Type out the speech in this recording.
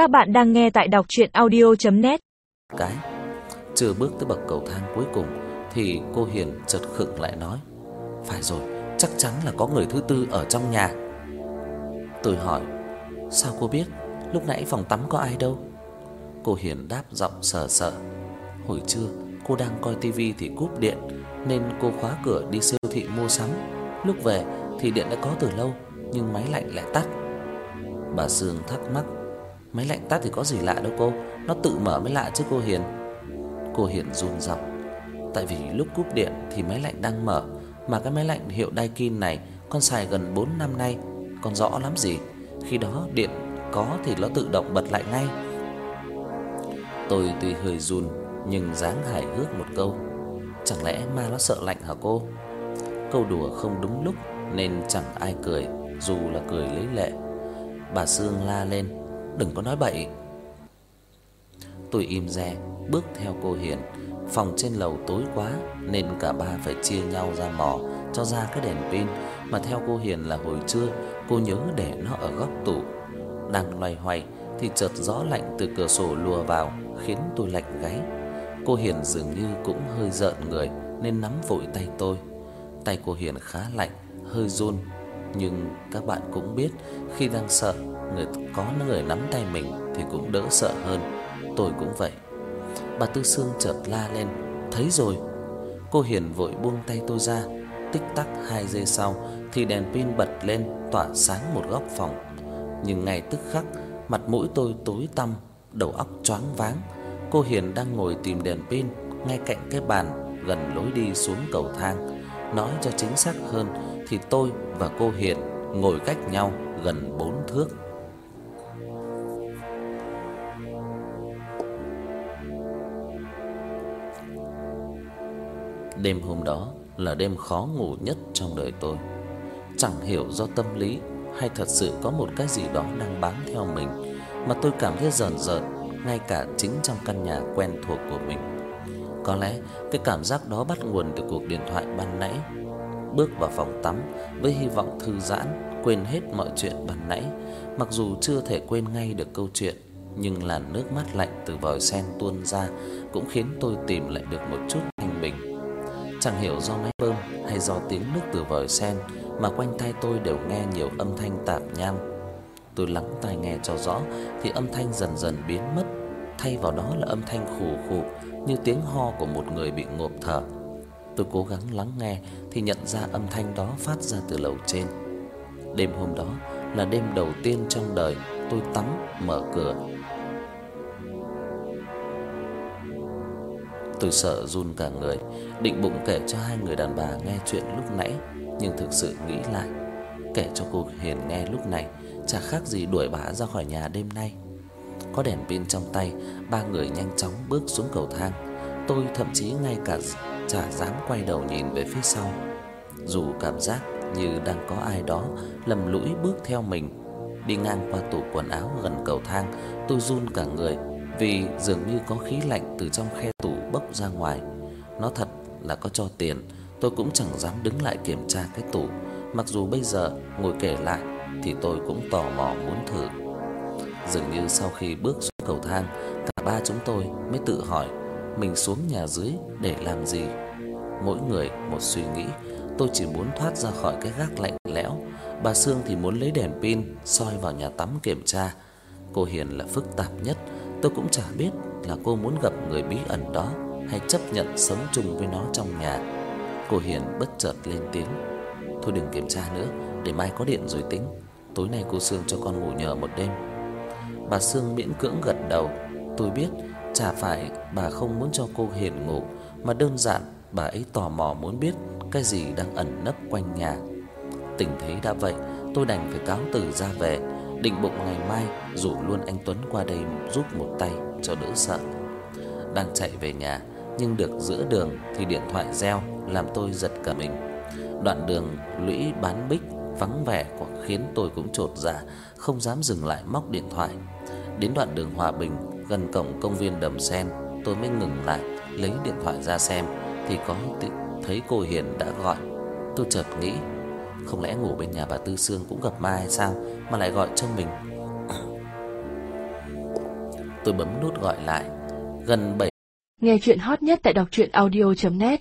Các bạn đang nghe tại đọc audio net. Cái Chưa bước tới bậc cầu thang cuối cùng Thì cô Hiền chợt khựng lại nói Phải rồi, chắc chắn là có người thứ tư ở trong nhà. Tôi hỏi Sao cô biết? Lúc nãy phòng tắm có ai đâu? Cô Hiền đáp giọng sờ sợ Hồi trưa cô đang coi tivi thì cúp điện Nên cô khóa cửa đi siêu thị mua sắm. Lúc về thì điện đã có từ lâu Nhưng máy lạnh lại tắt. Bà Sương thắc mắc Máy lạnh tắt thì có gì lạ đâu cô. Nó tự mở mới lạ chứ cô Hiền. Cô Hiền run giọng. Tại vì lúc cúp điện thì máy lạnh đang mở, Mà cái máy lạnh hiệu Daikin này Con xài gần 4 năm nay. Con rõ lắm gì, Khi đó điện có thì nó tự động bật lại ngay. Tôi tuy hơi run, nhưng dáng hài hước một câu. Chẳng lẽ ma nó sợ lạnh hả cô? Câu đùa không đúng lúc, Nên chẳng ai cười, Dù là cười lấy lệ. Bà Sương la lên. Đừng có nói bậy. Tôi im re, Bước theo cô Hiền. Phòng trên lầu tối quá, Nên cả ba phải chia nhau ra mò, Cho ra cái đèn pin. Mà theo cô Hiền là hồi trưa, Cô nhớ để nó ở góc tủ. Đang loay hoay, Thì chợt gió lạnh từ cửa sổ lùa vào, Khiến tôi lạnh gáy. Cô Hiền dường như cũng hơi giận người, Nên nắm vội tay tôi. Tay cô Hiền khá lạnh, Hơi run. Nhưng các bạn cũng biết, Khi đang sợ, người, Có người nắm tay mình Thì cũng đỡ sợ hơn. Tôi cũng vậy. Bà Tư Sương chợt la lên, Thấy rồi. Cô Hiền vội buông tay tôi ra. Tích tắc 2 giây sau Thì đèn pin bật lên, tỏa sáng một góc phòng. Nhưng ngay tức khắc, Mặt mũi tôi tối tăm, Đầu óc choáng váng. Cô Hiền đang ngồi tìm đèn pin ngay cạnh cái bàn gần lối đi xuống cầu thang. Nói cho chính xác hơn thì tôi và cô Hiền ngồi cách nhau gần 4 thước. Đêm hôm đó là đêm khó ngủ nhất trong đời tôi. Chẳng hiểu do tâm lý hay thật sự có một cái gì đó đang bám theo mình mà tôi cảm thấy rờn rợn, ngay cả chính trong căn nhà quen thuộc của mình. Có lẽ cái cảm giác đó bắt nguồn từ cuộc điện thoại ban nãy. Bước vào phòng tắm với hy vọng thư giãn, quên hết mọi chuyện ban nãy, mặc dù chưa thể quên ngay được câu chuyện, nhưng làn nước mắt lạnh từ vòi sen tuôn ra cũng khiến tôi tìm lại được một chút thanh bình. Chẳng hiểu do máy bơm hay do tiếng nước từ vòi sen mà quanh tai tôi đều nghe nhiều âm thanh tạp nham Tôi lắng tai nghe cho rõ thì âm thanh dần dần biến mất, thay vào đó là âm thanh khù khụ như tiếng ho của một người bị ngộp thở. Tôi cố gắng lắng nghe thì nhận ra âm thanh đó phát ra từ lầu trên. Đêm hôm đó là đêm đầu tiên trong đời tôi tắm mở cửa. Tôi sợ run cả người, định bụng kể cho hai người đàn bà nghe chuyện lúc nãy, nhưng thực sự nghĩ lại, kể cho cô Hiền nghe lúc này chả khác gì đuổi bà ra khỏi nhà đêm nay. Có đèn pin trong tay, ba người nhanh chóng bước xuống cầu thang. Tôi thậm chí ngay cả chả dám quay đầu nhìn về phía sau. Dù cảm giác như đang có ai đó lầm lũi bước theo mình. Đi ngang qua tủ quần áo gần cầu thang, tôi run cả người vì dường như có khí lạnh từ trong khe tủ bốc ra ngoài. Nó thật là có cho tiền, tôi cũng chẳng dám đứng lại kiểm tra cái tủ, mặc dù bây giờ ngồi kể lại thì tôi cũng tò mò muốn thử. Dường như sau khi bước xuống cầu thang, cả ba chúng tôi mới tự hỏi mình xuống nhà dưới để làm gì. Mỗi người một suy nghĩ, tôi chỉ muốn thoát ra khỏi cái gác lạnh lẽo, bà Sương thì muốn lấy đèn pin soi vào nhà tắm kiểm tra. Cô Hiền là phức tạp nhất, tôi cũng chả biết là cô muốn gặp người bí ẩn đó hay chấp nhận sống chung với nó trong nhà. Cô Hiền bất chợt lên tiếng: "Thôi đừng kiểm tra nữa, để mai có điện rồi tính. Tối nay cô Sương cho con ngủ nhờ một đêm." Bà Sương miễn cưỡng gật đầu. Tôi biết chả phải bà không muốn cho cô Hiền ngủ, mà đơn giản bà ấy tò mò muốn biết cái gì đang ẩn nấp quanh nhà. Tình thế đã vậy, tôi đành phải cáo từ ra về, định bụng ngày mai rủ luôn anh Tuấn qua đây giúp một tay cho đỡ sợ. Đang chạy về nhà, nhưng được giữa đường thì điện thoại reo làm tôi giật cả mình. Đoạn đường lũy bán bích vắng vẻ quả khiến tôi cũng chột dạ, không dám dừng lại móc điện thoại. Đến đoạn đường Hòa Bình gần cổng công viên Đầm Sen, tôi mới ngừng lại, lấy điện thoại ra xem thì có thấy cô Hiền đã gọi. Tôi chợt nghĩ, không lẽ ngủ bên nhà bà Tư Sương cũng gặp ma hay sao mà lại gọi cho mình? Tôi bấm nút gọi lại. Gần 7 Nghe truyện hot nhất tại doctruyenaudio.net